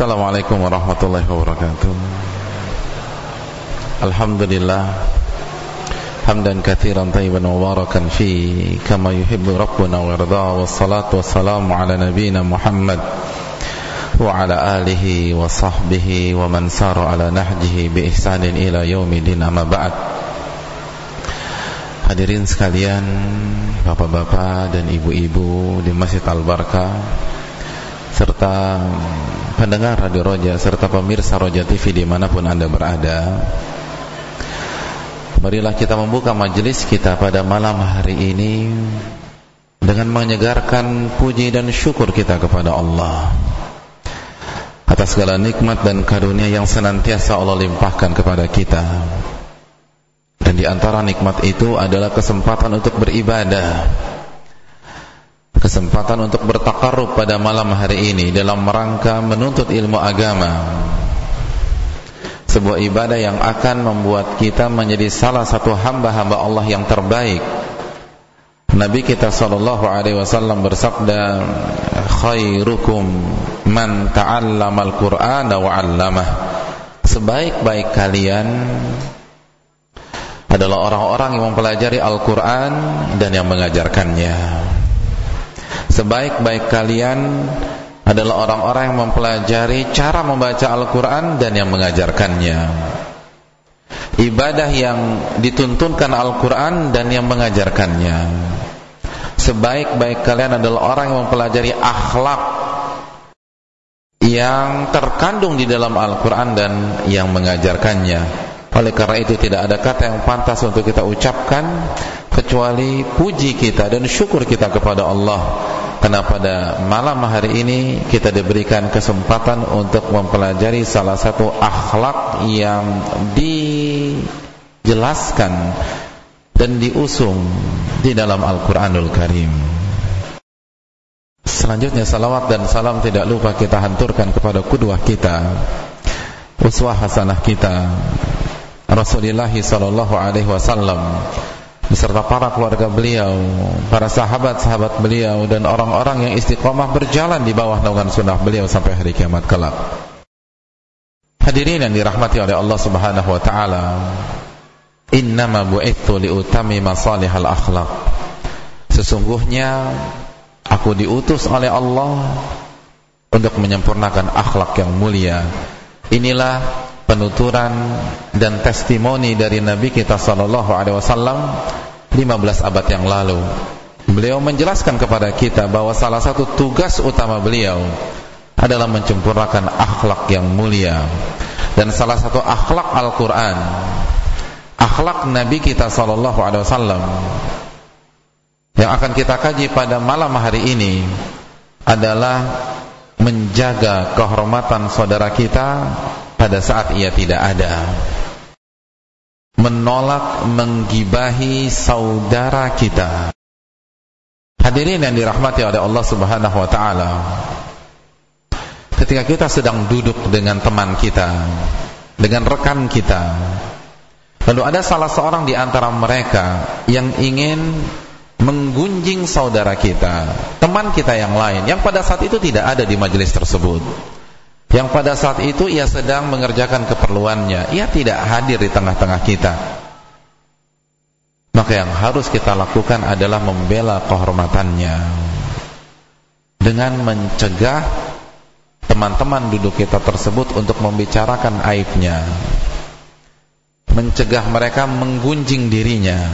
Assalamualaikum warahmatullahi wabarakatuh. Alhamdulillah Hamdan kathiran tayyiban mubarakan fi Kama yuhibbu Rabbuna wa irda Wassalatu wassalamu ala nabina Muhammad Wa ala alihi wa sahbihi Wa man saru ala nahjihi Bi ihsanin ila yaumidin amma ba'd. Hadirin sekalian Bapak-bapak dan ibu-ibu Di Masjid Al-Barkah serta pendengar Radio Roja serta pemirsa Roja TV di mana pun anda berada. Marilah kita membuka majelis kita pada malam hari ini Dengan menyegarkan puji dan syukur kita kepada Allah Atas segala nikmat dan karunia yang senantiasa Allah limpahkan kepada kita. Dan di antara nikmat itu adalah kesempatan untuk beribadah kesempatan untuk bertakarrub pada malam hari ini dalam rangka menuntut ilmu agama. Sebuah ibadah yang akan membuat kita menjadi salah satu hamba-hamba Allah yang terbaik. Nabi kita sallallahu alaihi wasallam bersabda khairukum man ta'allamal qur'ana wa 'allamah. Sebaik-baik kalian adalah orang-orang yang mempelajari Al-Qur'an dan yang mengajarkannya sebaik-baik kalian adalah orang-orang yang mempelajari cara membaca Al-Quran dan yang mengajarkannya. Ibadah yang dituntunkan Al-Quran dan yang mengajarkannya. Sebaik-baik kalian adalah orang yang mempelajari akhlak yang terkandung di dalam Al-Quran dan yang mengajarkannya. Oleh karena itu tidak ada kata yang pantas untuk kita ucapkan kecuali puji kita dan syukur kita kepada Allah. Karena pada malam hari ini kita diberikan kesempatan untuk mempelajari salah satu akhlak yang dijelaskan dan diusung di dalam Al-Quranul Karim. Selanjutnya salawat dan salam tidak lupa kita hanturkan kepada kudwah kita uswah hasanah kita Rasulullah sallallahu alaihi wasallam beserta para keluarga beliau, para sahabat-sahabat beliau dan orang-orang yang istiqomah berjalan di bawah naungan sunnah beliau sampai hari kiamat kelak. Hadirin yang dirahmati oleh Allah Subhanahu wa taala, innama bu'ithu liutami masalihal akhlaq. Sesungguhnya aku diutus oleh Allah untuk menyempurnakan akhlak yang mulia. Inilah penuturan dan testimoni dari Nabi kita sallallahu alaihi wasallam 15 abad yang lalu. Beliau menjelaskan kepada kita bahwa salah satu tugas utama beliau adalah mencempurnakan akhlak yang mulia dan salah satu akhlak Al-Qur'an akhlak Nabi kita sallallahu alaihi wasallam yang akan kita kaji pada malam hari ini adalah menjaga kehormatan saudara kita pada saat ia tidak ada. Menolak menggibahi saudara kita. Hadirin yang dirahmati oleh Allah Subhanahu wa taala ketika kita sedang duduk dengan teman kita dengan rekan kita lalu ada salah seorang di antara mereka yang ingin menggunjing saudara kita teman kita yang lain yang pada saat itu tidak ada di majelis tersebut yang pada saat itu ia sedang mengerjakan keperluannya. Ia tidak hadir di tengah-tengah kita. Maka yang harus kita lakukan adalah membela kehormatannya. Dengan mencegah teman-teman duduk kita tersebut untuk membicarakan aibnya. Mencegah mereka menggunjing dirinya.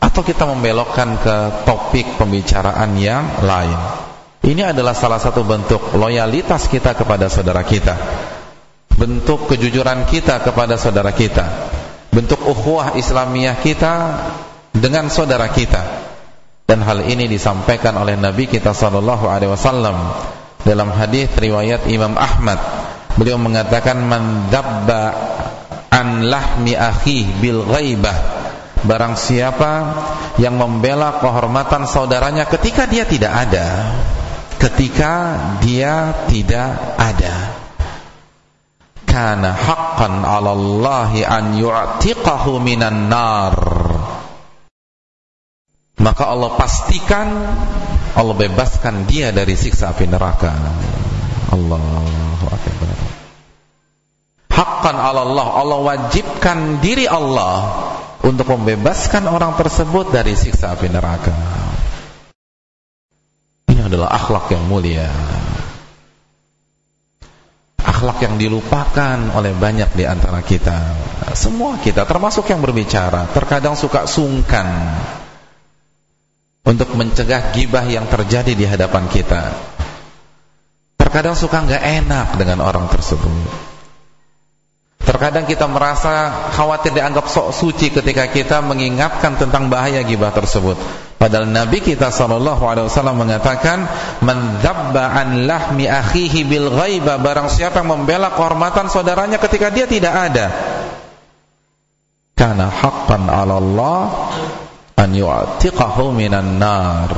Atau kita membelokkan ke topik pembicaraan yang lain ini adalah salah satu bentuk loyalitas kita kepada saudara kita. Bentuk kejujuran kita kepada saudara kita. Bentuk ukhuwah Islamiyah kita dengan saudara kita. Dan hal ini disampaikan oleh Nabi kita sallallahu alaihi wasallam dalam hadis riwayat Imam Ahmad. Beliau mengatakan man dabba an lahmi akhi bil ghaibah Barang siapa yang membela kehormatan saudaranya ketika dia tidak ada ketika dia tidak ada kana haqqan 'ala Allah an yu'tiqahu minan nar maka Allah pastikan Allah bebaskan dia dari siksa api neraka Allahu akbar. Hakkan Allah, Allah wajibkan diri Allah untuk membebaskan orang tersebut dari siksa api neraka. Adalah akhlak yang mulia. Akhlak yang dilupakan oleh banyak di antara kita. Semua kita, termasuk yang berbicara, terkadang suka sungkan untuk mencegah gibah yang terjadi di hadapan kita. Terkadang suka nggak enak dengan orang tersebut. Terkadang kita merasa khawatir dianggap sok suci ketika kita mengingatkan tentang bahaya gibah tersebut. Padahal Nabi kita sallallahu alaihi wasallam mengatakan, "Man dzabba an lahmi akhihi bil ghaiba," barang siapa yang membela kehormatan saudaranya ketika dia tidak ada. Kana haqqan 'ala Allah an yu'tiqahu minan nar.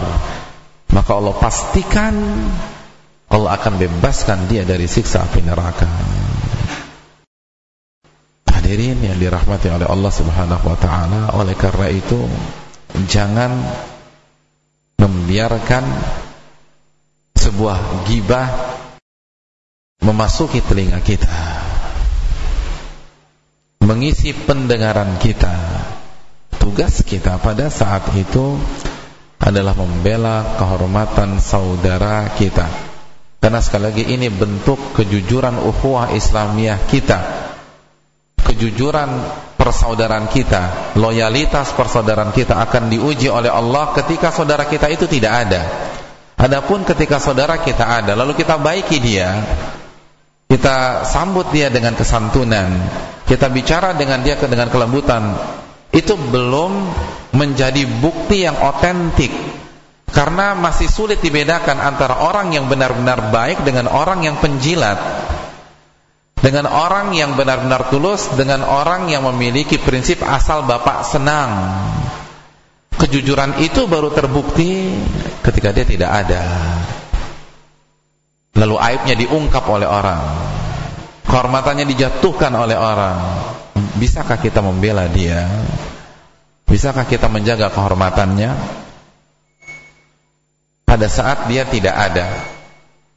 Maka Allah pastikan Allah akan bebaskan dia dari siksa api neraka. Hadirin yang dirahmati oleh Allah Subhanahu wa taala, oleh karena itu jangan membiarkan sebuah gibah memasuki telinga kita. Mengisi pendengaran kita. Tugas kita pada saat itu adalah membela kehormatan saudara kita. Karena sekali lagi ini bentuk kejujuran ukhuwah Islamiyah kita kejujuran persaudaraan kita, loyalitas persaudaraan kita akan diuji oleh Allah ketika saudara kita itu tidak ada. Adapun ketika saudara kita ada, lalu kita baiki dia, kita sambut dia dengan kesantunan, kita bicara dengan dia dengan kelembutan, itu belum menjadi bukti yang otentik karena masih sulit dibedakan antara orang yang benar-benar baik dengan orang yang penjilat dengan orang yang benar-benar tulus dengan orang yang memiliki prinsip asal bapak senang. Kejujuran itu baru terbukti ketika dia tidak ada. Lalu aibnya diungkap oleh orang. Kehormatannya dijatuhkan oleh orang. Bisakah kita membela dia? Bisakah kita menjaga kehormatannya? Pada saat dia tidak ada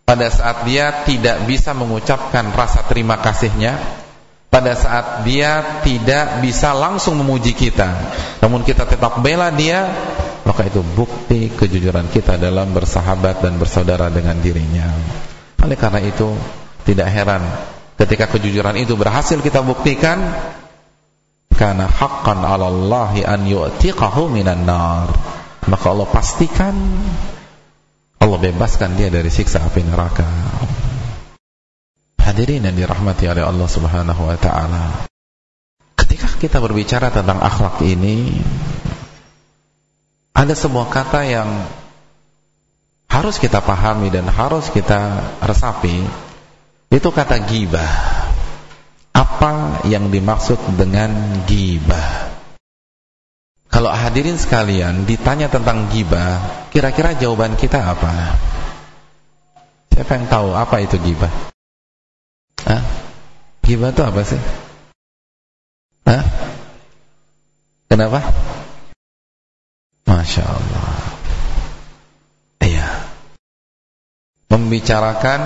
pada saat dia tidak bisa mengucapkan rasa terima kasihnya pada saat dia tidak bisa langsung memuji kita namun kita tetap bela dia maka itu bukti kejujuran kita dalam bersahabat dan bersaudara dengan dirinya. Oleh karena itu tidak heran ketika kejujuran itu berhasil kita buktikan karena haqqan 'ala Allahi an yu'tiqahu minan nar. Maka Allah pastikan Allah bebaskan dia dari siksa api neraka. Hadirin yang dirahmati oleh Allah Subhanahu wa taala. Ketika kita berbicara tentang akhlak ini, ada sebuah kata yang harus kita pahami dan harus kita resapi, itu kata gibah. Apa yang dimaksud dengan gibah? Kalau hadirin sekalian ditanya tentang gibah, kira-kira jawaban kita apa? Siapa yang tahu apa itu gibah? Hah? Gibah itu apa sih? Hah? Kenapa? Masya Allah. Iya. Membicarakan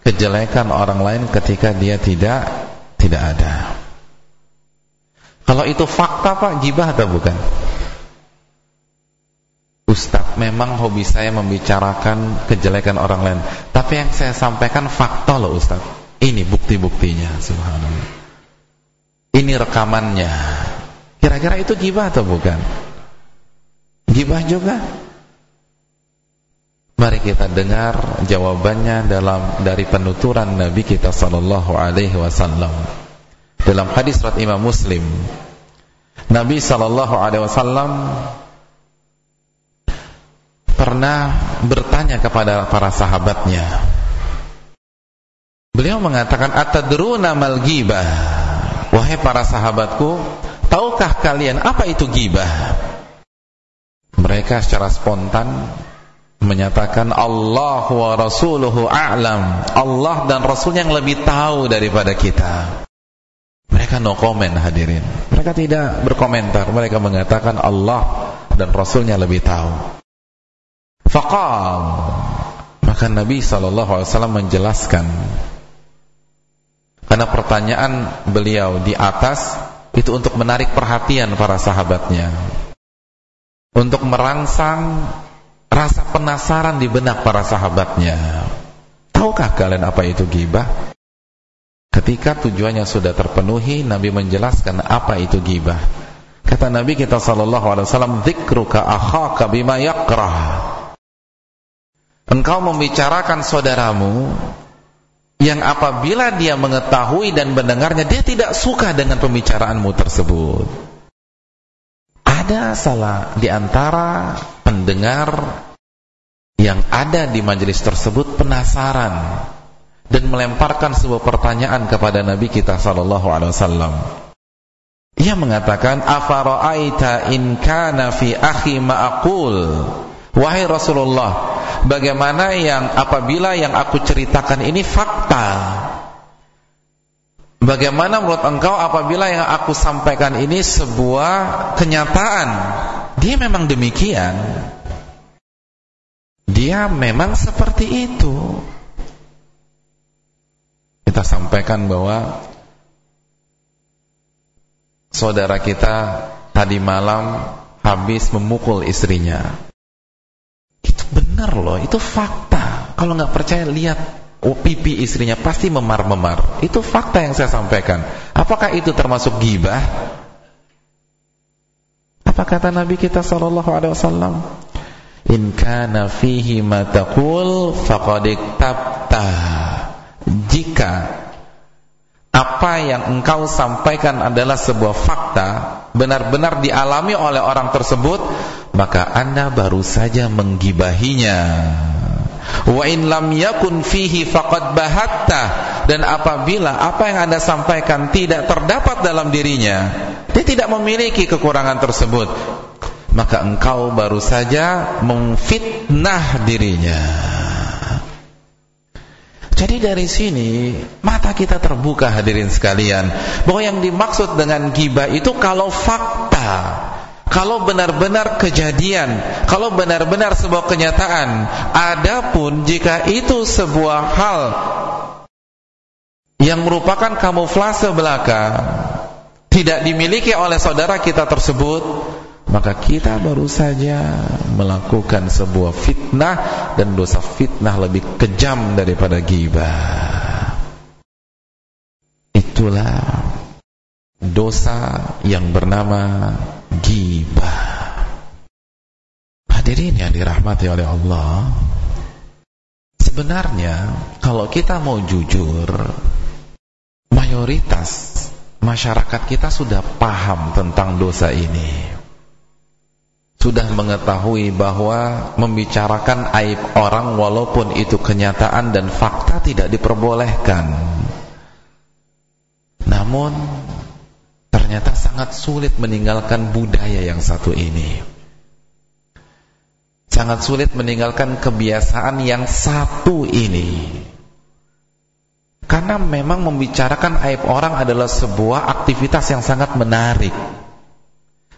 kejelekan orang lain ketika dia tidak tidak ada. Kalau itu fakta Pak, gibah atau bukan? Ustaz, memang hobi saya membicarakan kejelekan orang lain. Tapi yang saya sampaikan fakta loh Ustaz. Ini bukti-buktinya, subhanallah. Ini rekamannya. Kira-kira itu gibah atau bukan? Gibah juga. Mari kita dengar jawabannya dalam dari penuturan Nabi kita sallallahu alaihi wasallam dalam hadis riwayat Imam Muslim. Nabi sallallahu alaihi wasallam pernah bertanya kepada para sahabatnya. Beliau mengatakan atadruna mal ghibah? Wahai para sahabatku tahukah kalian apa itu ghibah? Mereka secara spontan menyatakan Allah wa rasuluhu a'lam. Allah dan rasul yang lebih tahu daripada kita mereka no comment hadirin. Mereka tidak berkomentar. Mereka mengatakan Allah dan Rasulnya lebih tahu. Faqal. Maka Nabi SAW menjelaskan Karena pertanyaan beliau di atas Itu untuk menarik perhatian para sahabatnya Untuk merangsang rasa penasaran di benak para sahabatnya Tahukah kalian apa itu gibah? Ketika tujuannya sudah terpenuhi Nabi menjelaskan apa itu gibah. Kata Nabi kita sallallahu alaihi wasallam dzikruka akhaka bima yakrah. Engkau membicarakan saudaramu yang apabila dia mengetahui dan mendengarnya dia tidak suka dengan pembicaraanmu tersebut. Ada salah di antara pendengar yang ada di majelis tersebut penasaran dan melemparkan sebuah pertanyaan kepada Nabi kita sallallahu alaihi wasallam. Ia mengatakan, "Afara'aita in kana fi akhi ma'qul?" Wahai Rasulullah, bagaimana yang apabila yang aku ceritakan ini fakta? Bagaimana menurut engkau apabila yang aku sampaikan ini sebuah kenyataan? Dia memang demikian. Dia memang seperti itu. Kita sampaikan bahwa saudara kita tadi malam habis memukul istrinya. Itu benar loh, itu fakta. Kalau nggak percaya lihat oh, pipi istrinya pasti memar-memar. Itu fakta yang saya sampaikan. Apakah itu termasuk gibah? Apa kata Nabi kita sallallahu alaihi wasallam? In kana fihi ma taqul faqad Jika apa yang engkau sampaikan adalah sebuah fakta benar-benar dialami oleh orang tersebut maka anda baru saja menggibahinya. Wa in lam yakun fihi faqad bahatta. Dan apabila apa yang anda sampaikan tidak terdapat dalam dirinya dia tidak memiliki kekurangan tersebut maka engkau baru saja memfitnah dirinya jadi dari sini mata kita terbuka hadirin sekalian bahwa yang dimaksud dengan gibah itu kalau fakta, kalau benar-benar kejadian, kalau benar-benar sebuah kenyataan. Adapun jika itu sebuah hal yang merupakan kamuflase belaka tidak dimiliki oleh saudara kita tersebut, maka kita baru saja melakukan sebuah fitnah dan dosa fitnah lebih kejam daripada ghibah. Itulah dosa yang bernama ghibah. Hadirin yang dirahmati oleh Allah, sebenarnya kalau kita mau jujur, mayoritas masyarakat kita sudah paham tentang dosa ini sudah mengetahui bahwa membicarakan aib orang walaupun itu kenyataan dan fakta tidak diperbolehkan. Namun ternyata sangat sulit meninggalkan budaya yang satu ini. Sangat sulit meninggalkan kebiasaan yang satu ini. Karena memang membicarakan aib orang adalah sebuah aktivitas yang sangat menarik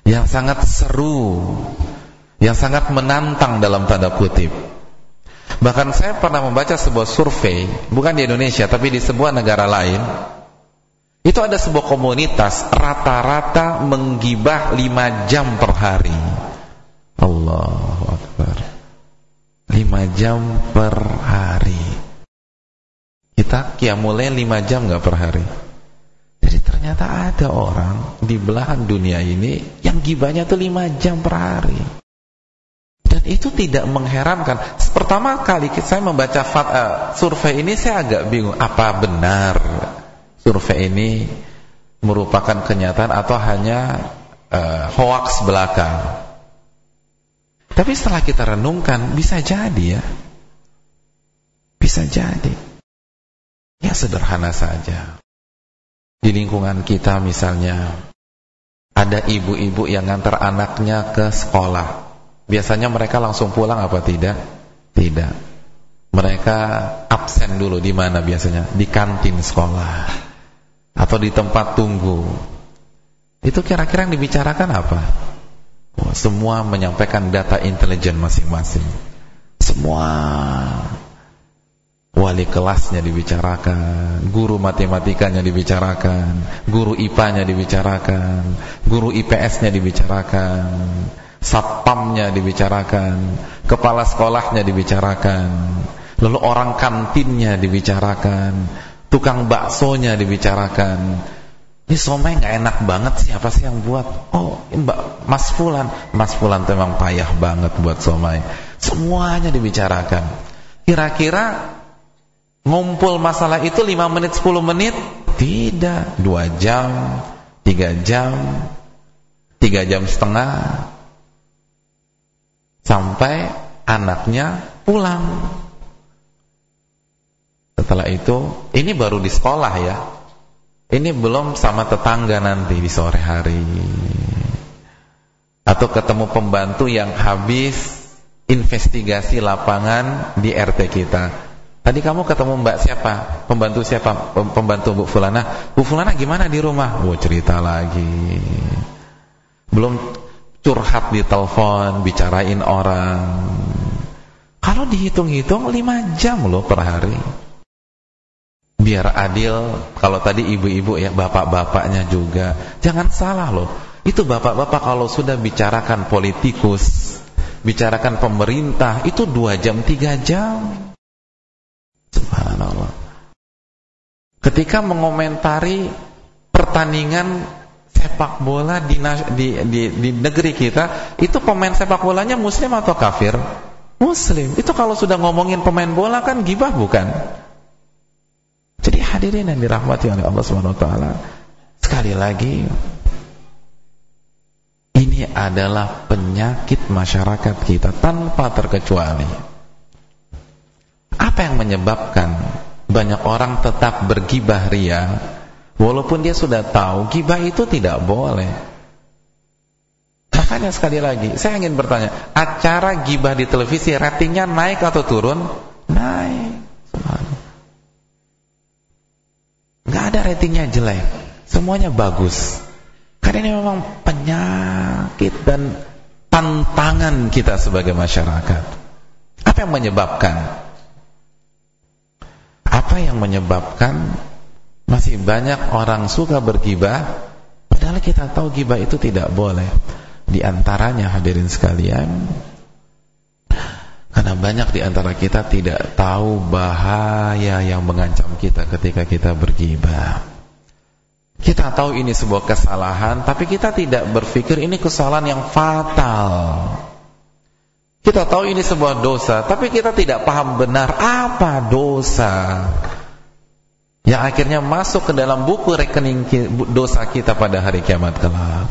yang sangat seru, yang sangat menantang dalam tanda kutip. Bahkan saya pernah membaca sebuah survei, bukan di Indonesia tapi di sebuah negara lain. Itu ada sebuah komunitas rata-rata menggibah 5 jam per hari. Allahu Akbar. 5 jam per hari. Kita kiamulnya 5 jam nggak per hari? Ternyata ada orang di belahan dunia ini yang gibahnya tuh 5 jam per hari. Dan itu tidak mengherankan. Pertama kali saya membaca fat, uh, survei ini saya agak bingung. Apa benar survei ini merupakan kenyataan atau hanya uh, hoax belaka? Tapi setelah kita renungkan, bisa jadi ya. Bisa jadi. Ya sederhana saja. Di lingkungan kita misalnya ada ibu-ibu yang ngantar anaknya ke sekolah. Biasanya mereka langsung pulang apa tidak? Tidak. Mereka absen dulu di mana biasanya? Di kantin sekolah atau di tempat tunggu. Itu kira-kira yang dibicarakan apa? Oh, semua menyampaikan data intelijen masing-masing. Semua wali kelasnya dibicarakan, guru matematikanya dibicarakan, guru IPA-nya dibicarakan, guru IPS-nya dibicarakan, satpamnya dibicarakan, kepala sekolahnya dibicarakan, lalu orang kantinnya dibicarakan, tukang baksonya dibicarakan. Ini somai nggak enak banget sih, apa sih yang buat? Oh, Mbak Mas Fulan, Mas Fulan tuh memang payah banget buat somai. Semuanya dibicarakan. Kira-kira Ngumpul masalah itu 5 menit 10 menit? Tidak, 2 jam, 3 jam, 3 jam setengah sampai anaknya pulang. Setelah itu, ini baru di sekolah ya. Ini belum sama tetangga nanti di sore hari. Atau ketemu pembantu yang habis investigasi lapangan di RT kita Tadi kamu ketemu mbak siapa? Pembantu siapa? Pembantu Bu Fulana. Bu Fulana gimana di rumah? Bu cerita lagi. Belum curhat di telepon, bicarain orang. Kalau dihitung-hitung 5 jam loh per hari. Biar adil, kalau tadi ibu-ibu ya, bapak-bapaknya juga. Jangan salah loh. Itu bapak-bapak kalau sudah bicarakan politikus, bicarakan pemerintah, itu 2 jam, 3 jam. Subhanallah. Ketika mengomentari pertandingan sepak bola di, di, di, di negeri kita, itu pemain sepak bolanya muslim atau kafir? Muslim. Itu kalau sudah ngomongin pemain bola kan gibah bukan? Jadi hadirin yang dirahmati oleh Allah Subhanahu wa taala, sekali lagi ini adalah penyakit masyarakat kita tanpa terkecuali. Apa yang menyebabkan banyak orang tetap bergibah ria walaupun dia sudah tahu gibah itu tidak boleh? Makanya sekali lagi, saya ingin bertanya, acara gibah di televisi ratingnya naik atau turun? Naik. Gak ada ratingnya jelek, semuanya bagus. Karena ini memang penyakit dan tantangan kita sebagai masyarakat. Apa yang menyebabkan? Apa yang menyebabkan masih banyak orang suka bergibah padahal kita tahu gibah itu tidak boleh. Di antaranya hadirin sekalian karena banyak di antara kita tidak tahu bahaya yang mengancam kita ketika kita bergibah. Kita tahu ini sebuah kesalahan, tapi kita tidak berpikir ini kesalahan yang fatal. Kita tahu ini sebuah dosa, tapi kita tidak paham benar apa dosa. Yang akhirnya masuk ke dalam buku rekening dosa kita pada hari kiamat kelak.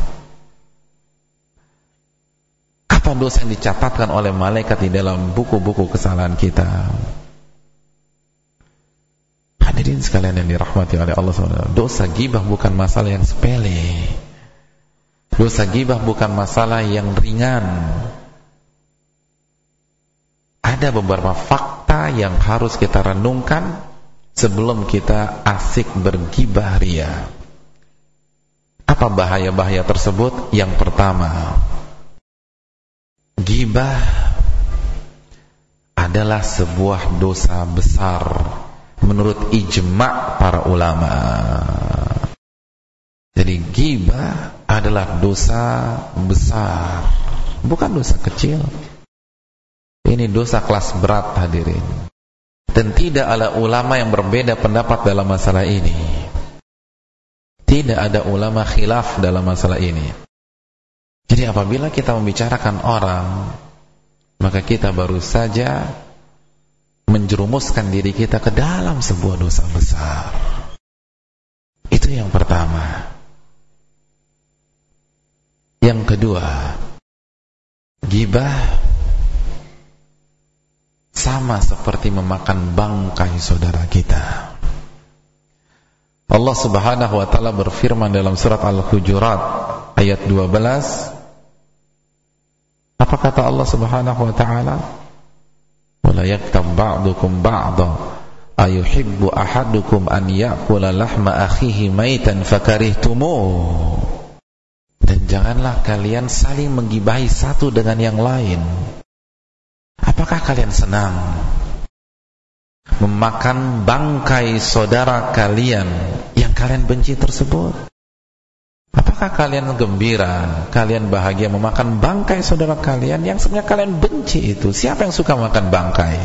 Apa dosa yang dicatatkan oleh malaikat di dalam buku-buku kesalahan kita? Hadirin sekalian yang dirahmati oleh Allah SWT Dosa gibah bukan masalah yang sepele Dosa gibah bukan masalah yang ringan ada beberapa fakta yang harus kita renungkan sebelum kita asik bergibah ria. Apa bahaya-bahaya tersebut? Yang pertama, gibah adalah sebuah dosa besar menurut ijma' para ulama. Jadi gibah adalah dosa besar, bukan dosa kecil. Ini dosa kelas berat hadirin. Dan tidak ada ulama yang berbeda pendapat dalam masalah ini. Tidak ada ulama khilaf dalam masalah ini. Jadi apabila kita membicarakan orang, maka kita baru saja menjerumuskan diri kita ke dalam sebuah dosa besar. Itu yang pertama. Yang kedua, gibah sama seperti memakan bangkai saudara kita. Allah Subhanahu wa taala berfirman dalam surat Al-Hujurat ayat 12 Apa kata Allah Subhanahu wa taala? Wala yaktab ba'dukum ba'dha ayuhibbu ahadukum an ya'kula lahma akhihi maitan fakarihtumuh Dan janganlah kalian saling menggibahi satu dengan yang lain Apakah kalian senang memakan bangkai saudara kalian yang kalian benci tersebut? Apakah kalian gembira, kalian bahagia memakan bangkai saudara kalian yang sebenarnya kalian benci itu? Siapa yang suka makan bangkai?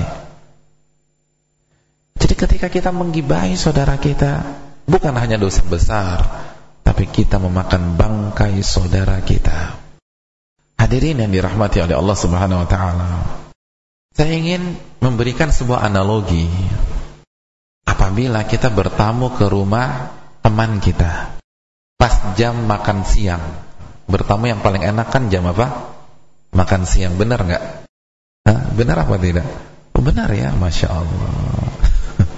Jadi ketika kita menggibahi saudara kita, bukan hanya dosa besar, tapi kita memakan bangkai saudara kita. Hadirin yang dirahmati oleh Allah Subhanahu wa taala. Saya ingin memberikan sebuah analogi. Apabila kita bertamu ke rumah teman kita, pas jam makan siang. Bertamu yang paling enak kan jam apa? Makan siang, benar nggak? Benar apa tidak? Oh, benar ya, masya Allah.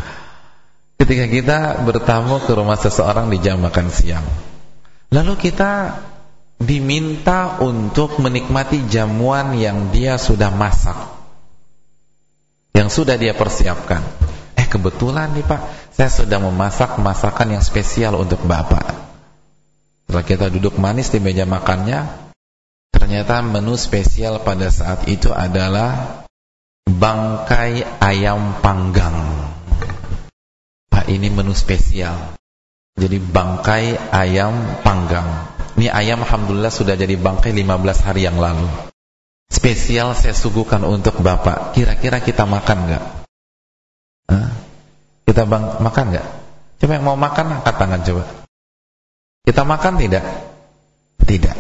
Ketika kita bertamu ke rumah seseorang di jam makan siang, lalu kita diminta untuk menikmati jamuan yang dia sudah masak, yang sudah dia persiapkan. Eh kebetulan nih Pak, saya sudah memasak masakan yang spesial untuk Bapak. Setelah kita duduk manis di meja makannya, ternyata menu spesial pada saat itu adalah bangkai ayam panggang. Pak, ini menu spesial. Jadi bangkai ayam panggang. Ini ayam alhamdulillah sudah jadi bangkai 15 hari yang lalu. Spesial saya suguhkan untuk Bapak. Kira-kira kita makan nggak? Kita bang makan nggak? Coba yang mau makan angkat tangan coba. Kita makan tidak? Tidak.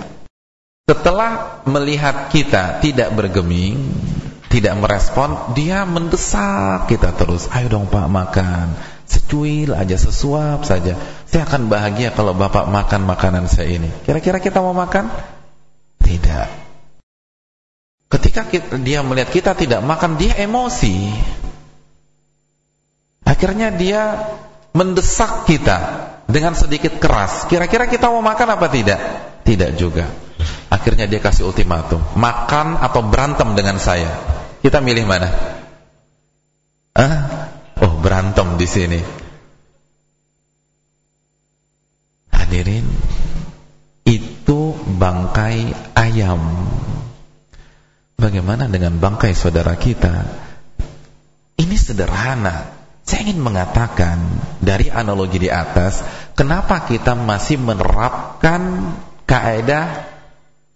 Setelah melihat kita tidak bergeming, tidak merespon, dia mendesak kita terus. Ayo dong Pak makan. Secuil aja, sesuap saja. Saya akan bahagia kalau Bapak makan makanan saya ini. Kira-kira kita mau makan? Tidak. Ketika kita, dia melihat kita tidak makan, dia emosi. Akhirnya dia mendesak kita dengan sedikit keras. Kira-kira kita mau makan apa tidak? Tidak juga. Akhirnya dia kasih ultimatum, makan atau berantem dengan saya. Kita milih mana? Ah? Oh, berantem di sini. Hadirin, itu bangkai ayam. Bagaimana dengan bangkai saudara kita? Ini sederhana, saya ingin mengatakan dari analogi di atas, kenapa kita masih menerapkan kaidah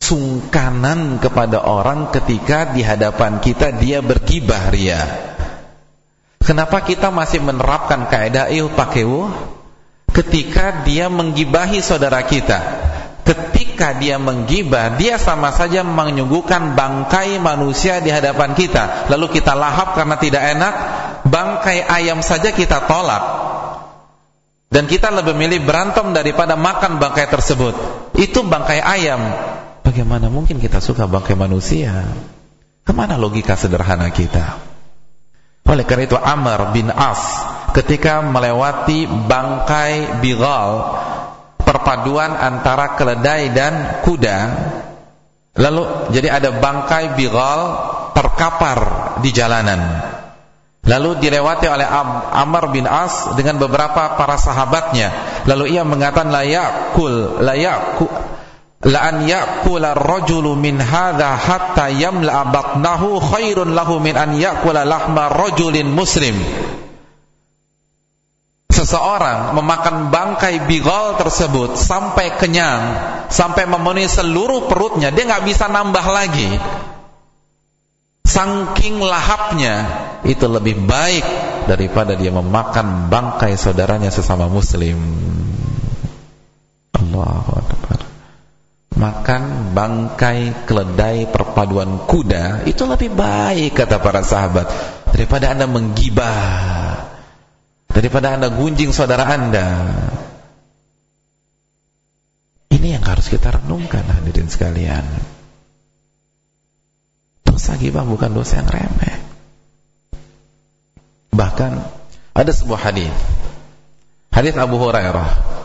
sungkanan kepada orang ketika di hadapan kita dia berkibah ria. Kenapa kita masih menerapkan kaidah il pakewu ketika dia menggibahi saudara kita? Ketika dia menggibah, dia sama saja menyuguhkan bangkai manusia di hadapan kita. Lalu kita lahap karena tidak enak, bangkai ayam saja kita tolak. Dan kita lebih milih berantem daripada makan bangkai tersebut. Itu bangkai ayam. Bagaimana mungkin kita suka bangkai manusia? Ke mana logika sederhana kita? Oleh karena itu Amr bin As ketika melewati bangkai bigal perpaduan antara keledai dan kuda lalu jadi ada bangkai bigal terkapar di jalanan Lalu dilewati oleh Amr bin As dengan beberapa para sahabatnya. Lalu ia mengatakan la yaqul la yaqul la an yaqula ar-rajulu min hadha hatta yamla batnahu khairun lahu min an yaqula lahma rajulin muslim. Seseorang memakan bangkai bigal tersebut sampai kenyang, sampai memenuhi seluruh perutnya, dia nggak bisa nambah lagi. Sangking lahapnya itu lebih baik daripada dia memakan bangkai saudaranya sesama muslim. Allahu. Makan bangkai keledai perpaduan kuda itu lebih baik kata para sahabat daripada Anda menggibah. Daripada Anda gunjing saudara Anda. Ini yang harus kita renungkan hadirin sekalian. Dosa gibah bukan dosa yang remeh. Bahkan ada sebuah hadis. Hadis Abu Hurairah.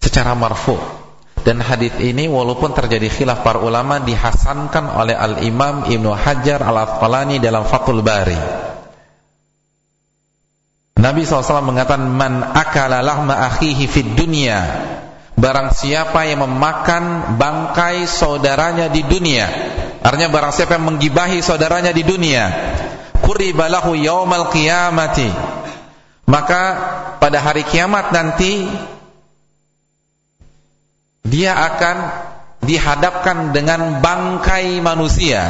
Secara marfu dan hadis ini walaupun terjadi khilaf para ulama dihasankan oleh Al-Imam Ibnu Hajar Al-Asqalani dalam Fathul Bari. Nabi SAW mengatakan man akala lahma akhihi fid dunya. Barang siapa yang memakan bangkai saudaranya di dunia Artinya barang siapa yang menggibahi saudaranya di dunia quriba lahu qiyamati maka pada hari kiamat nanti dia akan dihadapkan dengan bangkai manusia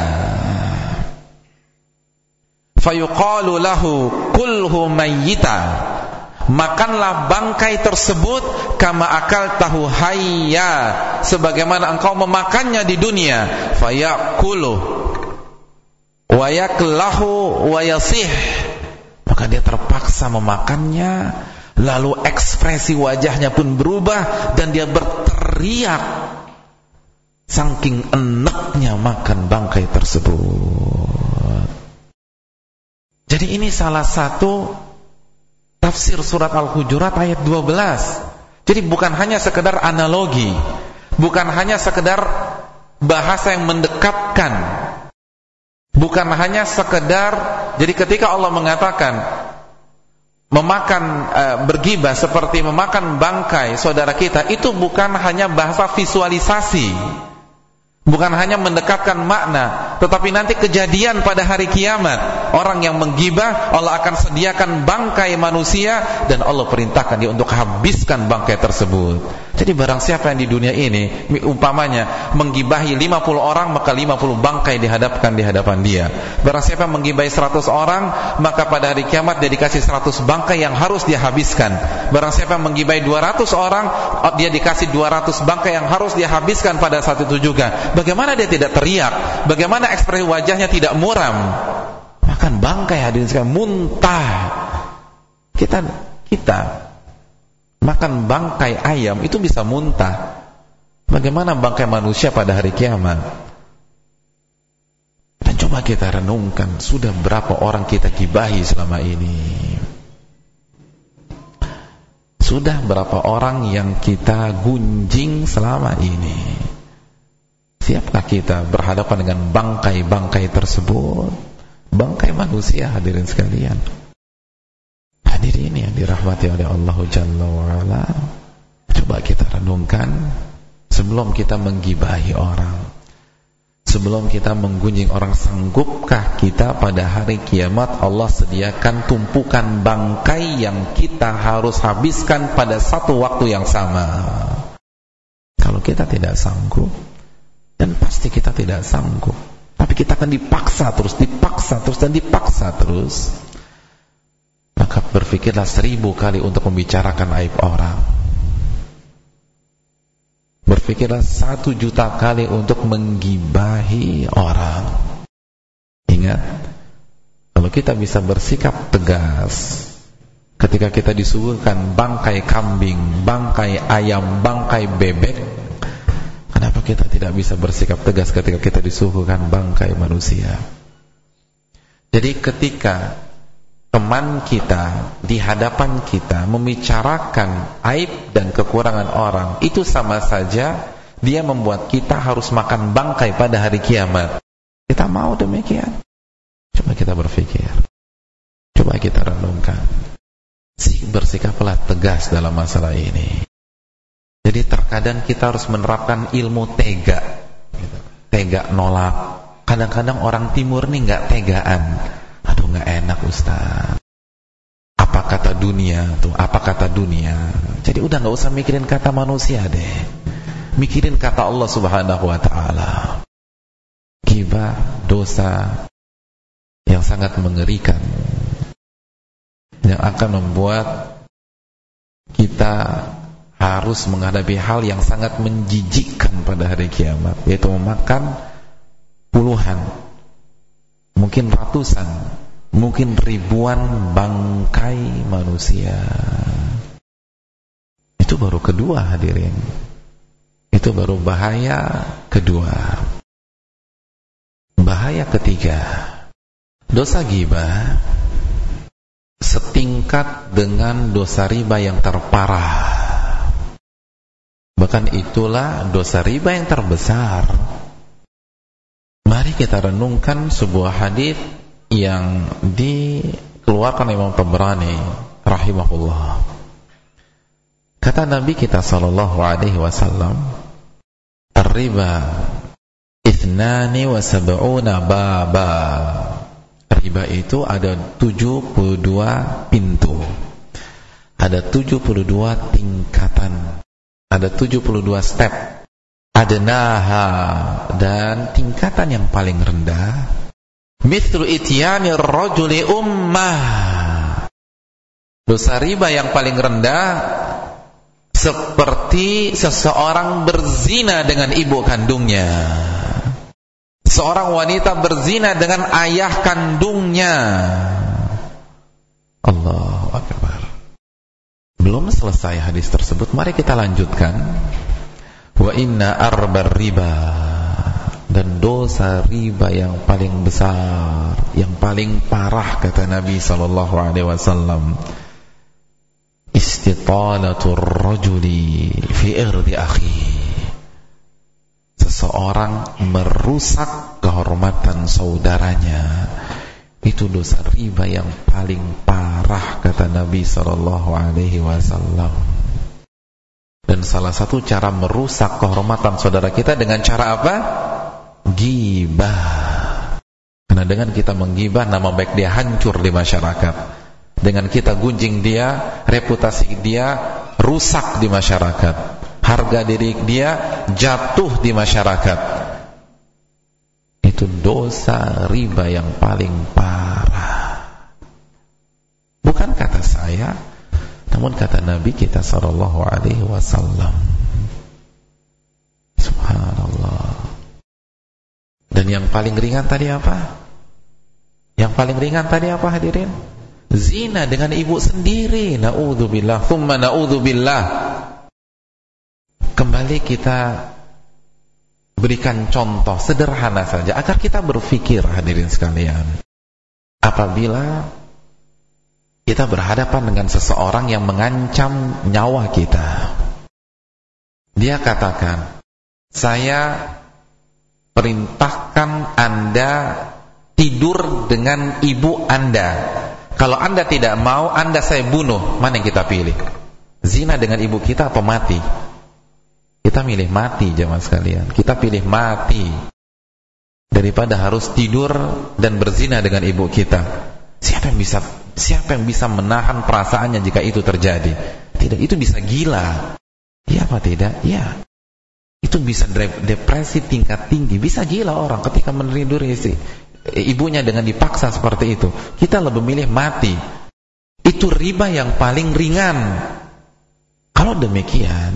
fayuqalu lahu kulhu mayyita. Makanlah bangkai tersebut kama akal tahu hayya. Sebagaimana engkau memakannya di dunia fayakulu. Wa yaklahu wa yasih maka dia terpaksa memakannya. Lalu ekspresi wajahnya pun berubah dan dia berteriak. Saking enaknya makan bangkai tersebut jadi ini salah satu tafsir surat Al-Hujurat ayat 12 jadi bukan hanya sekedar analogi bukan hanya sekedar bahasa yang mendekatkan bukan hanya sekedar jadi ketika Allah mengatakan memakan e, bergibah seperti memakan bangkai saudara kita itu bukan hanya bahasa visualisasi bukan hanya mendekatkan makna tetapi nanti kejadian pada hari kiamat. Orang yang menggibah Allah akan sediakan bangkai manusia dan Allah perintahkan dia untuk habiskan bangkai tersebut jadi barang siapa yang di dunia ini umpamanya menggibahi 50 orang maka 50 bangkai dihadapkan di hadapan dia barang siapa yang menggibahi 100 orang maka pada hari kiamat dia dikasih 100 bangkai yang harus dia habiskan barang siapa yang menggibahi 200 orang dia dikasih 200 bangkai yang harus dia habiskan pada saat itu juga Bagaimana dia tidak teriak? Bagaimana ekspresi wajahnya tidak muram? Makan bangkai hadirin sekalian, muntah. Kita kita makan bangkai ayam itu bisa muntah. Bagaimana bangkai manusia pada hari kiamat? Dan coba kita renungkan, sudah berapa orang kita kibahi selama ini? Sudah berapa orang yang kita gunjing selama ini? Siapkah kita berhadapan dengan bangkai-bangkai tersebut? Bangkai manusia hadirin sekalian. Hadirin yang dirahmati oleh Allah Jalla wa'ala. Coba kita renungkan sebelum kita menggibahi orang. Sebelum kita menggunjing orang sanggupkah kita pada hari kiamat Allah sediakan tumpukan bangkai yang kita harus habiskan pada satu waktu yang sama. Kalau kita tidak sanggup, dan pasti kita tidak sanggup tapi kita akan dipaksa terus dipaksa terus dan dipaksa terus maka berpikirlah seribu kali untuk membicarakan aib orang berpikirlah satu juta kali untuk menggibahi orang ingat kalau kita bisa bersikap tegas ketika kita disuguhkan bangkai kambing, bangkai ayam, bangkai bebek Kenapa kita tidak bisa bersikap tegas ketika kita disuguhkan bangkai manusia? Jadi ketika teman kita di hadapan kita membicarakan aib dan kekurangan orang, itu sama saja dia membuat kita harus makan bangkai pada hari kiamat. Kita mau demikian? Coba kita berpikir. Coba kita renungkan. Bersikaplah tegas dalam masalah ini. Jadi terkadang kita harus menerapkan ilmu tega, gitu. tega nolak. Kadang-kadang orang timur nih nggak tegaan. Aduh nggak enak Ustaz. Apa kata dunia tuh? Apa kata dunia? Jadi udah nggak usah mikirin kata manusia deh. Mikirin kata Allah Subhanahu Wa Taala. Kiba dosa yang sangat mengerikan yang akan membuat kita harus menghadapi hal yang sangat menjijikkan pada hari kiamat yaitu memakan puluhan mungkin ratusan mungkin ribuan bangkai manusia. Itu baru kedua hadirin. Itu baru bahaya kedua. Bahaya ketiga. Dosa gibah setingkat dengan dosa riba yang terparah. Bahkan itulah dosa riba yang terbesar. Mari kita renungkan sebuah hadis yang dikeluarkan Imam Tabrani rahimahullah. Kata Nabi kita sallallahu alaihi wasallam, "Ar-riba ithnani wa sab'una baba." Riba itu ada 72 pintu. Ada 72 tingkatan. Ada 72 step. Ada naha dan tingkatan yang paling rendah. Mithlu ityani rajuli ummah. Dosa riba yang paling rendah seperti seseorang berzina dengan ibu kandungnya. Seorang wanita berzina dengan ayah kandungnya. Allahu Akbar. Belum selesai hadis tersebut, mari kita lanjutkan. Wa inna arbar riba. Dan dosa riba yang paling besar, yang paling parah kata Nabi wasallam. Istitalatur rajuli fi irdi akhihi seseorang merusak kehormatan saudaranya. Itu dosa riba yang paling parah kata Nabi sallallahu alaihi wasallam dan salah satu cara merusak kehormatan saudara kita dengan cara apa? gibah. Karena dengan kita menggibah nama baik dia hancur di masyarakat. Dengan kita gunjing dia reputasi dia rusak di masyarakat. Harga diri dia jatuh di masyarakat. Itu dosa riba yang paling parah. Bukan kata saya namun kata Nabi kita sallallahu alaihi wasallam subhanallah. Dan yang paling ringan tadi apa? Yang paling ringan tadi apa hadirin? Zina dengan ibu sendiri naudzubillah. Thumma naudzubillah. Kembali kita berikan contoh sederhana saja agar kita berpikir hadirin sekalian. Apabila kita berhadapan dengan seseorang yang mengancam nyawa kita. Dia katakan, "Saya perintahkan Anda tidur dengan ibu Anda. Kalau Anda tidak mau, Anda saya bunuh." Mana yang kita pilih? Zina dengan ibu kita apa mati? Kita milih mati jemaah sekalian. Kita pilih mati daripada harus tidur dan berzina dengan ibu kita. Siapa yang bisa siapa yang bisa menahan perasaannya jika itu terjadi? Tidak, itu bisa gila. Iya apa tidak? Iya. Itu bisa depresi tingkat tinggi, bisa gila orang ketika meniduri istri ibunya dengan dipaksa seperti itu. Kita lebih milih mati. Itu riba yang paling ringan. Kalau demikian,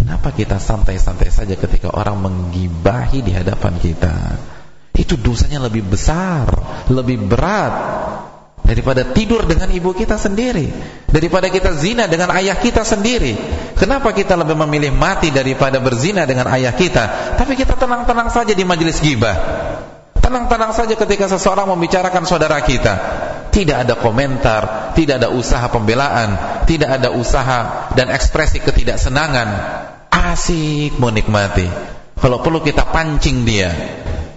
Kenapa kita santai-santai saja ketika orang menggibahi di hadapan kita? Itu dosanya lebih besar, lebih berat daripada tidur dengan ibu kita sendiri, daripada kita zina dengan ayah kita sendiri. Kenapa kita lebih memilih mati daripada berzina dengan ayah kita? Tapi kita tenang-tenang saja di majelis gibah. Tenang-tenang saja ketika seseorang membicarakan saudara kita. Tidak ada komentar, tidak ada usaha pembelaan, tidak ada usaha dan ekspresi ketidaksenangan. Asik menikmati. Kalau perlu kita pancing dia,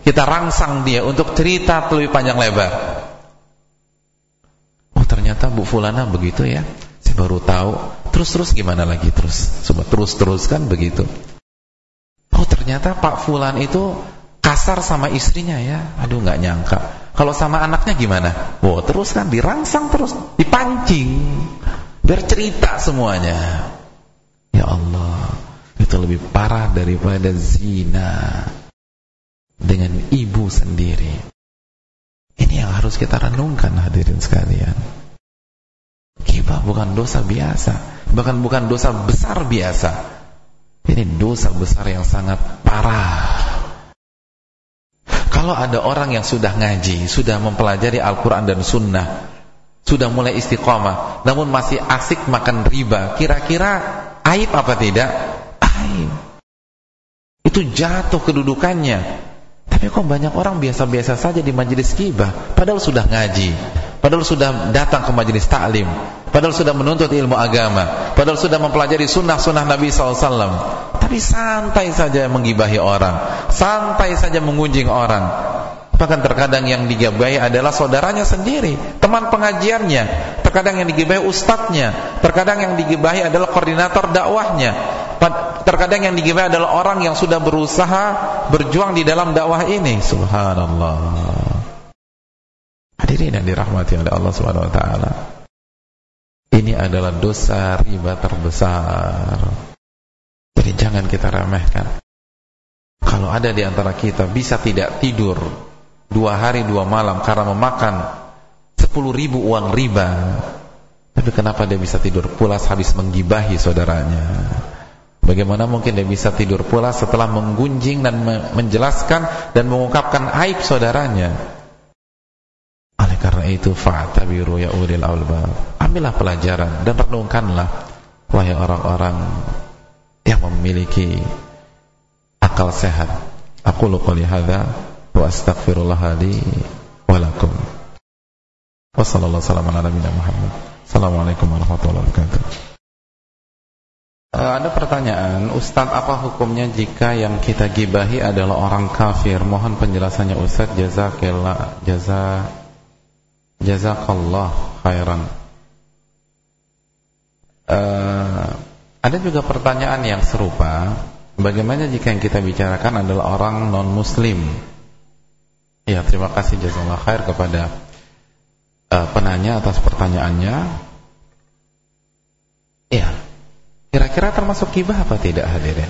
kita rangsang dia untuk cerita lebih panjang lebar. Ternyata Bu Fulana begitu ya. Saya baru tahu. Terus-terus gimana lagi terus? Coba terus-terus kan begitu. Oh ternyata Pak Fulan itu kasar sama istrinya ya. Aduh nggak nyangka. Kalau sama anaknya gimana? Wow, terus kan dirangsang terus, dipancing. Biar cerita semuanya. Ya Allah, itu lebih parah daripada zina dengan ibu sendiri. Ini yang harus kita renungkan hadirin sekalian. Kibah bukan dosa biasa, bahkan bukan dosa besar biasa. Ini dosa besar yang sangat parah. Kalau ada orang yang sudah ngaji, sudah mempelajari Al-Quran dan Sunnah, sudah mulai istiqomah, namun masih asik makan riba, kira-kira aib apa tidak? Aib. Itu jatuh kedudukannya. Tapi kok banyak orang biasa-biasa saja di majelis kibah, padahal sudah ngaji, padahal sudah datang ke majelis taklim, padahal sudah menuntut ilmu agama, padahal sudah mempelajari sunnah-sunnah Nabi SAW. Tapi santai saja menggibahi orang, santai saja mengunjing orang. Bahkan terkadang yang digibahi adalah saudaranya sendiri, teman pengajiannya. Terkadang yang digibahi ustadznya, terkadang yang digibahi adalah koordinator dakwahnya. Terkadang yang digibahi adalah orang yang sudah berusaha berjuang di dalam dakwah ini. Subhanallah. Hadirin yang dirahmati oleh Allah Subhanahu wa taala. Ini adalah dosa riba terbesar. Jadi jangan kita remehkan. Kalau ada di antara kita bisa tidak tidur dua hari dua malam karena memakan sepuluh ribu uang riba, tapi kenapa dia bisa tidur pulas habis menggibahi saudaranya? Bagaimana mungkin dia bisa tidur pulas setelah menggunjing dan menjelaskan dan mengungkapkan aib saudaranya? Karena itu fa'tabiru ya ulil albab. Ambillah pelajaran dan renungkanlah wahai orang-orang yang memiliki akal sehat. Aku qouli hadza wa astaghfirullah li wa lakum. Wassalamualaikum warahmatullahi wabarakatuh. Uh, ada pertanyaan, Ustadz apa hukumnya jika yang kita gibahi adalah orang kafir? Mohon penjelasannya Ustadz. Jazakillah, jaza, jazakallah khairan. Uh, ada juga pertanyaan yang serupa. Bagaimana jika yang kita bicarakan adalah orang non Muslim? Ya, terima kasih jazakallah khair kepada uh, penanya atas pertanyaannya. Ya, Kira-kira termasuk kibah apa tidak hadirin?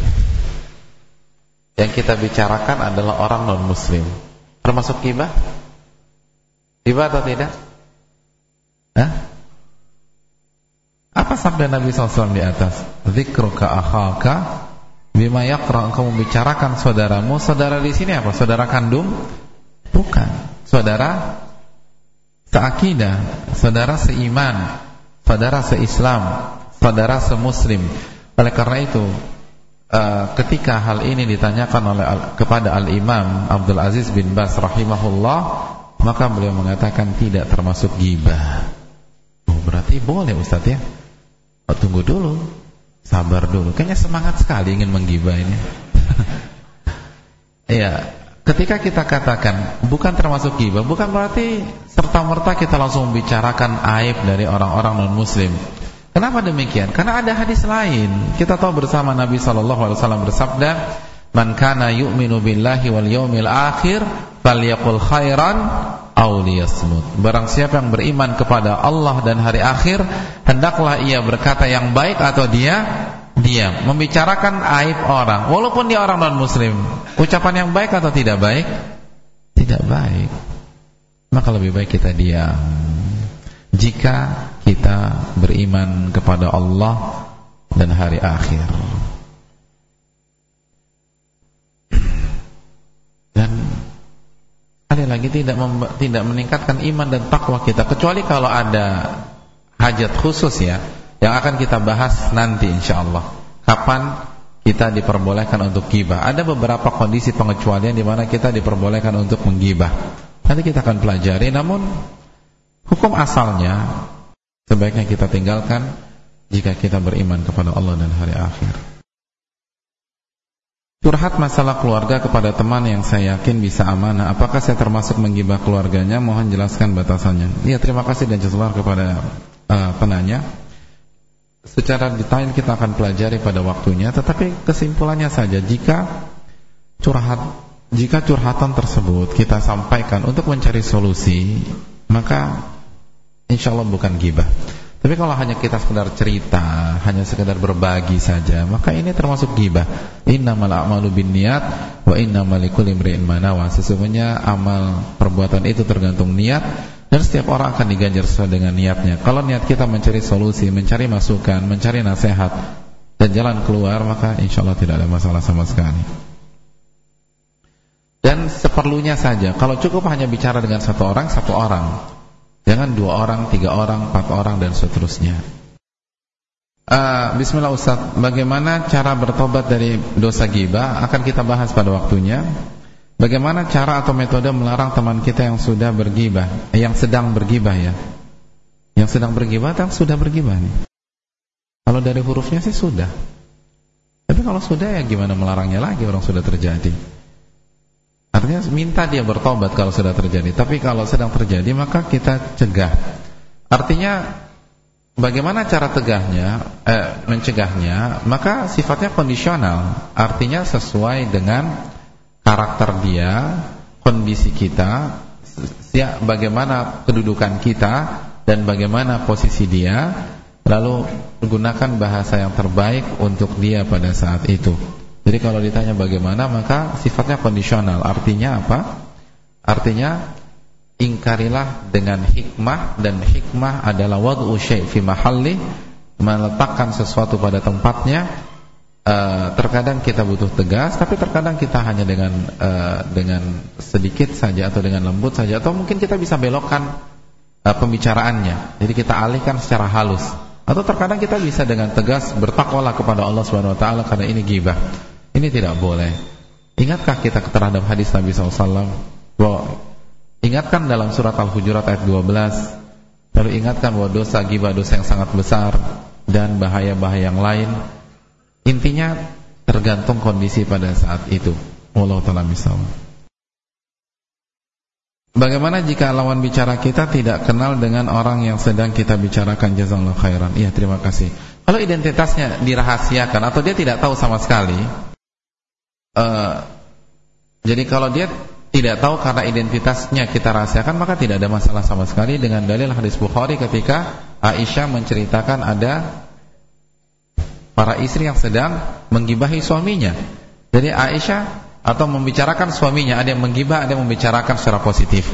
Yang kita bicarakan adalah orang non muslim Termasuk kibah? Kibah atau tidak? Hah? Apa sabda Nabi SAW di atas? Zikruka akhaka Bima yakra engkau membicarakan saudaramu Saudara di sini apa? Saudara kandung? Bukan Saudara seakidah Saudara seiman Saudara seislam saudara semuslim. Oleh karena itu, uh, ketika hal ini ditanyakan oleh kepada Al-Imam Abdul Aziz bin Bas rahimahullah, maka beliau mengatakan tidak termasuk gibah. Oh, berarti boleh Ustaz ya? Oh, tunggu dulu. Sabar dulu. Kayaknya semangat sekali ingin menggibah ini. Iya, ketika kita katakan bukan termasuk gibah, bukan berarti serta-merta kita langsung membicarakan aib dari orang-orang non-muslim. Kenapa demikian? Karena ada hadis lain. Kita tahu bersama Nabi sallallahu alaihi wasallam bersabda, "Man kana yu'minu billahi wal yawmil akhir falyaqul khairan aw liyasmut." Barang siapa yang beriman kepada Allah dan hari akhir, hendaklah ia berkata yang baik atau dia diam, membicarakan aib orang walaupun dia orang non muslim. Ucapan yang baik atau tidak baik? Tidak baik. Maka lebih baik kita diam. Jika kita beriman kepada Allah dan hari akhir. Lagi tidak tidak meningkatkan iman dan takwa kita kecuali kalau ada hajat khusus ya yang akan kita bahas nanti insyaallah. Kapan kita diperbolehkan untuk gibah? Ada beberapa kondisi pengecualian di mana kita diperbolehkan untuk menggibah. Nanti kita akan pelajari namun hukum asalnya Sebaiknya kita tinggalkan jika kita beriman kepada Allah dan hari akhir. Curhat masalah keluarga kepada teman yang saya yakin bisa amanah. Apakah saya termasuk menggibah keluarganya? Mohon jelaskan batasannya. Ya, terima kasih dan jazakallah kepada uh, penanya. Secara detail kita akan pelajari pada waktunya, tetapi kesimpulannya saja jika curhat jika curhatan tersebut kita sampaikan untuk mencari solusi, maka insya Allah bukan gibah. Tapi kalau hanya kita sekedar cerita, hanya sekedar berbagi saja, maka ini termasuk gibah. Innamal a'malu binniyat wa innamal likulli imri'in ma nawa. Sesungguhnya amal perbuatan itu tergantung niat dan setiap orang akan diganjar sesuai dengan niatnya. Kalau niat kita mencari solusi, mencari masukan, mencari nasihat dan jalan keluar, maka insya Allah tidak ada masalah sama sekali. Dan seperlunya saja. Kalau cukup hanya bicara dengan satu orang, satu orang. Jangan dua orang, tiga orang, empat orang dan seterusnya. Uh, Bismillah Ustaz, bagaimana cara bertobat dari dosa gibah akan kita bahas pada waktunya. Bagaimana cara atau metode melarang teman kita yang sudah bergibah, eh, yang sedang bergibah ya, yang sedang bergibah atau sudah bergibah nih. Kalau dari hurufnya sih sudah. Tapi kalau sudah ya gimana melarangnya lagi orang sudah terjadi. Artinya minta dia bertobat kalau sudah terjadi. Tapi kalau sedang terjadi maka kita cegah. Artinya bagaimana cara tegahnya, eh, mencegahnya? Maka sifatnya kondisional. Artinya sesuai dengan karakter dia, kondisi kita, ya bagaimana kedudukan kita dan bagaimana posisi dia lalu gunakan bahasa yang terbaik untuk dia pada saat itu jadi kalau ditanya bagaimana maka sifatnya kondisional artinya apa artinya ingkarilah dengan hikmah dan hikmah adalah wad'u syai' fi mahalli meletakkan sesuatu pada tempatnya Uh, terkadang kita butuh tegas, tapi terkadang kita hanya dengan uh, dengan sedikit saja atau dengan lembut saja, atau mungkin kita bisa belokkan uh, pembicaraannya. Jadi kita alihkan secara halus. Atau terkadang kita bisa dengan tegas bertakwalah kepada Allah Subhanahu Wa Taala karena ini gibah. Ini tidak boleh. Ingatkah kita terhadap hadis Nabi SAW bahwa ingatkan dalam surat Al-Hujurat ayat 12 lalu ingatkan bahwa dosa gibah dosa yang sangat besar dan bahaya-bahaya yang lain Intinya tergantung kondisi pada saat itu. Wallahu taala misal. Bagaimana jika lawan bicara kita tidak kenal dengan orang yang sedang kita bicarakan jazakallahu khairan? Iya, terima kasih. Kalau identitasnya dirahasiakan atau dia tidak tahu sama sekali, uh, jadi kalau dia tidak tahu karena identitasnya kita rahasiakan maka tidak ada masalah sama sekali dengan dalil hadis Bukhari ketika Aisyah menceritakan ada para istri yang sedang menggibahi suaminya. Jadi Aisyah atau membicarakan suaminya, ada yang menggibah, ada yang membicarakan secara positif.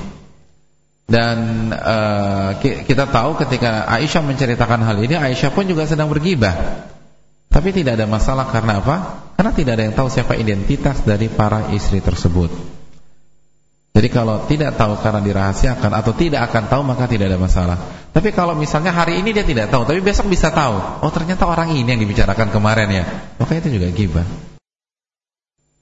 Dan uh, kita tahu ketika Aisyah menceritakan hal ini, Aisyah pun juga sedang bergibah. Tapi tidak ada masalah karena apa? Karena tidak ada yang tahu siapa identitas dari para istri tersebut. Jadi kalau tidak tahu karena dirahasiakan atau tidak akan tahu maka tidak ada masalah. Tapi kalau misalnya hari ini dia tidak tahu, tapi besok bisa tahu. Oh ternyata orang ini yang dibicarakan kemarin ya. Maka itu juga gibah.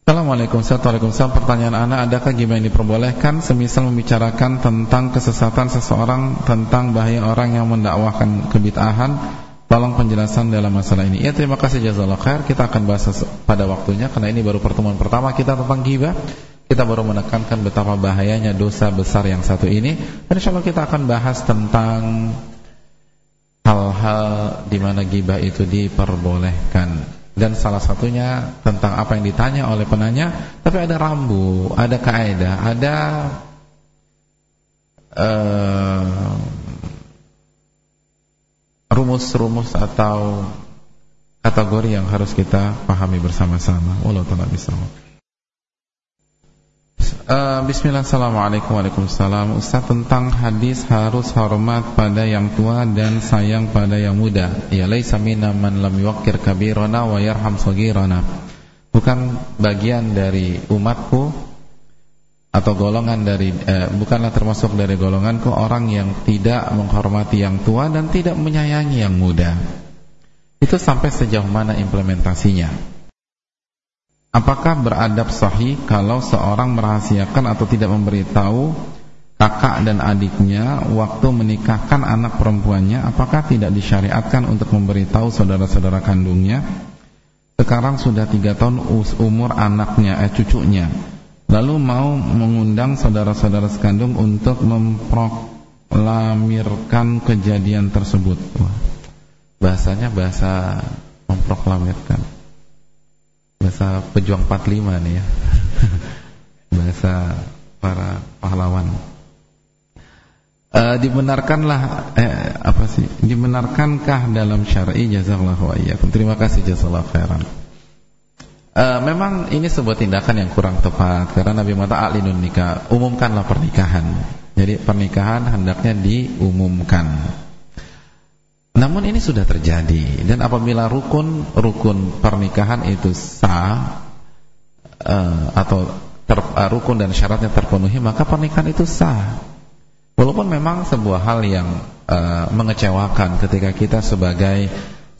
Assalamualaikum Waalaikumsalam Pertanyaan anak Adakah gibah yang diperbolehkan Semisal membicarakan tentang kesesatan seseorang Tentang bahaya orang yang mendakwahkan kebitahan Tolong penjelasan dalam masalah ini. Ya terima kasih jazakallah khair. Kita akan bahas pada waktunya Karena ini baru pertemuan pertama kita tentang gibah kita baru menekankan betapa bahayanya dosa besar yang satu ini. Dan insyaallah kita akan bahas tentang hal-hal di mana gibah itu diperbolehkan. Dan salah satunya tentang apa yang ditanya oleh penanya. Tapi ada rambu, ada kaidah, ada uh, rumus-rumus atau kategori yang harus kita pahami bersama-sama. Wallahu taala bisawab. Uh, Bismillah, Assalamualaikum Waalaikumsalam Ustaz tentang hadis harus hormat pada yang tua dan sayang pada yang muda Ya laisa minna man lam yuqir kabirana wa yarham sagirana Bukan bagian dari umatku atau golongan dari eh, bukanlah termasuk dari golonganku orang yang tidak menghormati yang tua dan tidak menyayangi yang muda. Itu sampai sejauh mana implementasinya? Apakah beradab sahih kalau seorang merahasiakan atau tidak memberitahu kakak dan adiknya waktu menikahkan anak perempuannya apakah tidak disyariatkan untuk memberitahu saudara-saudara kandungnya sekarang sudah tiga tahun umur anaknya eh cucunya lalu mau mengundang saudara-saudara sekandung untuk memproklamirkan kejadian tersebut. Wah, bahasanya bahasa memproklamirkan. Bahasa pejuang 45 nih ya. Bahasa para pahlawan. Uh, dibenarkanlah eh, apa sih? Dibenarkankah dalam syar'i? Jazakallahu iyyakum terima kasih jazakallahu khairan uh, memang ini sebuah tindakan yang kurang tepat karena Nabi mata alinun nikah. Umumkanlah pernikahan. Jadi pernikahan hendaknya diumumkan. Namun ini sudah terjadi. Dan apabila rukun rukun pernikahan itu sah uh, atau ter, uh, rukun dan syaratnya terpenuhi maka pernikahan itu sah. Walaupun memang sebuah hal yang uh, mengecewakan ketika kita sebagai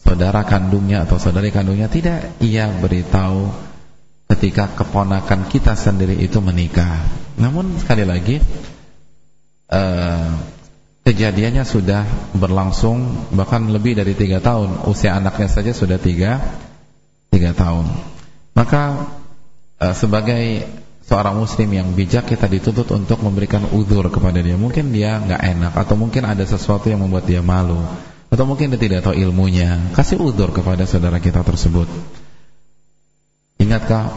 saudara kandungnya atau saudari kandungnya tidak ia beritahu ketika keponakan kita sendiri itu menikah. Namun sekali lagi uh, kejadiannya sudah berlangsung bahkan lebih dari tiga tahun. Usia anaknya saja sudah tiga tiga tahun. Maka uh, sebagai seorang muslim yang bijak kita dituntut untuk memberikan udur kepada dia. Mungkin dia nggak enak atau mungkin ada sesuatu yang membuat dia malu atau mungkin dia tidak tahu ilmunya. Kasih udur kepada saudara kita tersebut. Ingatkah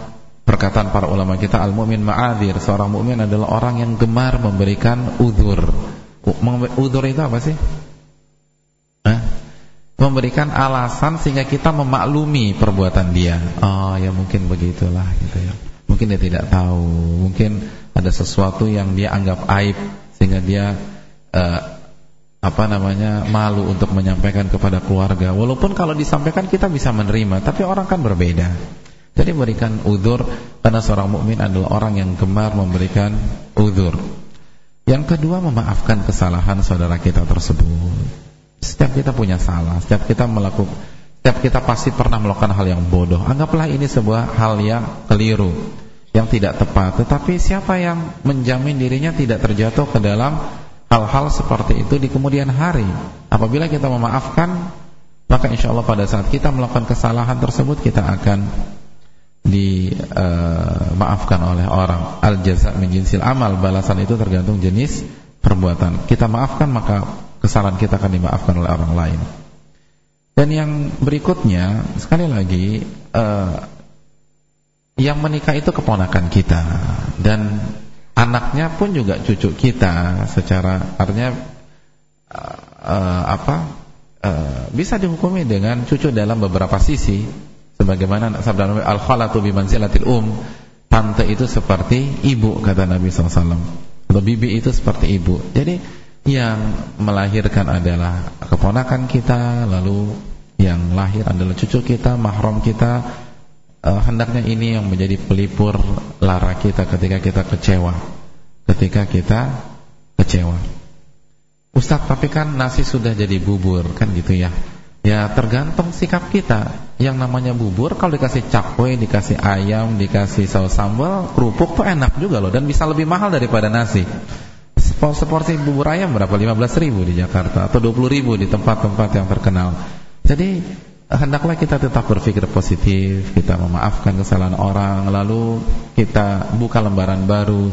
perkataan para ulama kita al-mu'min ma'adzir seorang mukmin adalah orang yang gemar memberikan udzur udzur itu apa sih? Hah? memberikan alasan sehingga kita memaklumi perbuatan dia. Oh ya mungkin begitulah gitu ya. Mungkin dia tidak tahu. Mungkin ada sesuatu yang dia anggap aib sehingga dia uh, apa namanya malu untuk menyampaikan kepada keluarga walaupun kalau disampaikan kita bisa menerima tapi orang kan berbeda jadi berikan udur karena seorang mukmin adalah orang yang gemar memberikan udur. Yang kedua memaafkan kesalahan saudara kita tersebut. Setiap kita punya salah, setiap kita melakukan setiap kita pasti pernah melakukan hal yang bodoh. Anggaplah ini sebuah hal yang keliru, yang tidak tepat. Tetapi siapa yang menjamin dirinya tidak terjatuh ke dalam hal-hal seperti itu di kemudian hari? Apabila kita memaafkan, maka insya Allah pada saat kita melakukan kesalahan tersebut kita akan dimaafkan uh, oleh orang. Al jaza min amal, balasan itu tergantung jenis perbuatan. Kita maafkan maka kesalahan kita akan dimaafkan oleh orang lain. Dan yang berikutnya sekali lagi uh, yang menikah itu keponakan kita dan anaknya pun juga cucu kita secara artinya uh, apa uh, bisa dihukumi dengan cucu dalam beberapa sisi. Sebagaimana sabda Nabi al-khalatu bi manzilatil um. Tante itu seperti ibu kata Nabi SAW atau bibi itu seperti ibu. Jadi yang melahirkan adalah keponakan kita lalu yang lahir adalah cucu kita mahram kita uh, hendaknya ini yang menjadi pelipur lara kita ketika kita kecewa. Ketika kita kecewa. Ustaz tapi kan nasi sudah jadi bubur kan gitu ya. Ya tergantung sikap kita. Yang namanya bubur kalau dikasih cakwe, dikasih ayam, dikasih saus sambal Kerupuk tuh enak juga loh Dan bisa lebih mahal daripada nasi. Seporsi bubur ayam berapa? 15 ribu di Jakarta Atau 20 ribu di tempat-tempat yang terkenal. Jadi hendaklah kita tetap berpikir positif Kita memaafkan kesalahan orang Lalu kita buka lembaran baru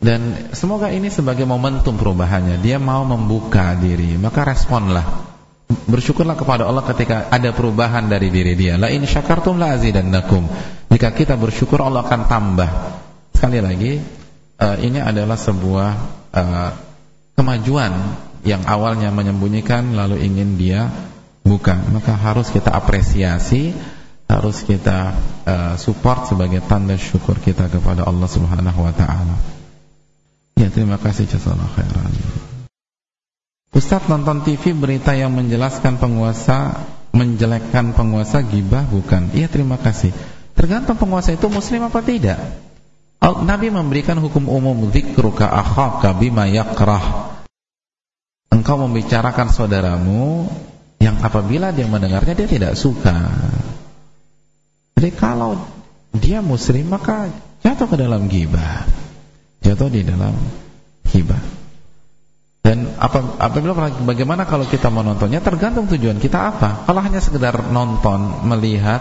Dan semoga ini sebagai momentum perubahannya Dia mau membuka diri Maka responlah bersyukurlah kepada Allah ketika ada perubahan dari diri dia. La in syakartum la azidannakum. Jika kita bersyukur Allah akan tambah. Sekali lagi, uh, ini adalah sebuah uh, kemajuan yang awalnya menyembunyikan lalu ingin dia buka. Maka harus kita apresiasi, harus kita uh, support sebagai tanda syukur kita kepada Allah Subhanahu wa taala. Ya, terima kasih jazakallahu khairan. Ustaz nonton TV berita yang menjelaskan penguasa menjelekkan penguasa gibah bukan? Iya terima kasih. Tergantung penguasa itu muslim apa tidak. Nabi memberikan hukum umum zikruka akhaka bima yakrah. Engkau membicarakan saudaramu yang apabila dia mendengarnya dia tidak suka. Jadi kalau dia muslim maka jatuh ke dalam gibah. Jatuh di dalam gibah. Dan apa, apabila bagaimana kalau kita menontonnya tergantung tujuan kita apa. Kalau hanya sekedar nonton, melihat,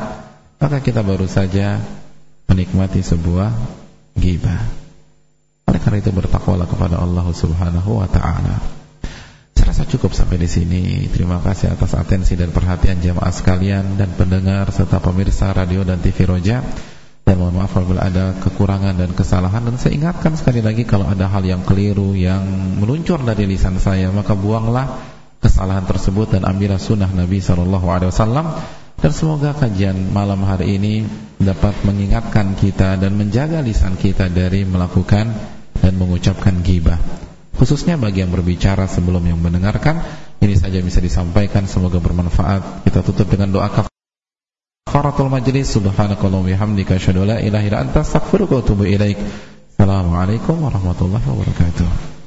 maka kita baru saja menikmati sebuah ghibah. Oleh karena itu bertakwalah kepada Allah Subhanahu wa taala. Saya rasa cukup sampai di sini. Terima kasih atas atensi dan perhatian jamaah sekalian dan pendengar serta pemirsa radio dan TV Roja. Dan mohon maaf apabila ada kekurangan dan kesalahan. Dan saya ingatkan sekali lagi kalau ada hal yang keliru yang meluncur dari lisan saya maka buanglah kesalahan tersebut dan ambillah sunnah Nabi SAW dan semoga kajian malam hari ini dapat mengingatkan kita dan menjaga lisan kita dari melakukan dan mengucapkan gibah khususnya bagi yang berbicara sebelum yang mendengarkan ini saja bisa disampaikan semoga bermanfaat kita tutup dengan doa kafir Faratul majlis subhanakallah bihamdika asyhadu la ilaha illa anta astaghfiruka wa atubu ilaik. Assalamualaikum warahmatullahi wabarakatuh.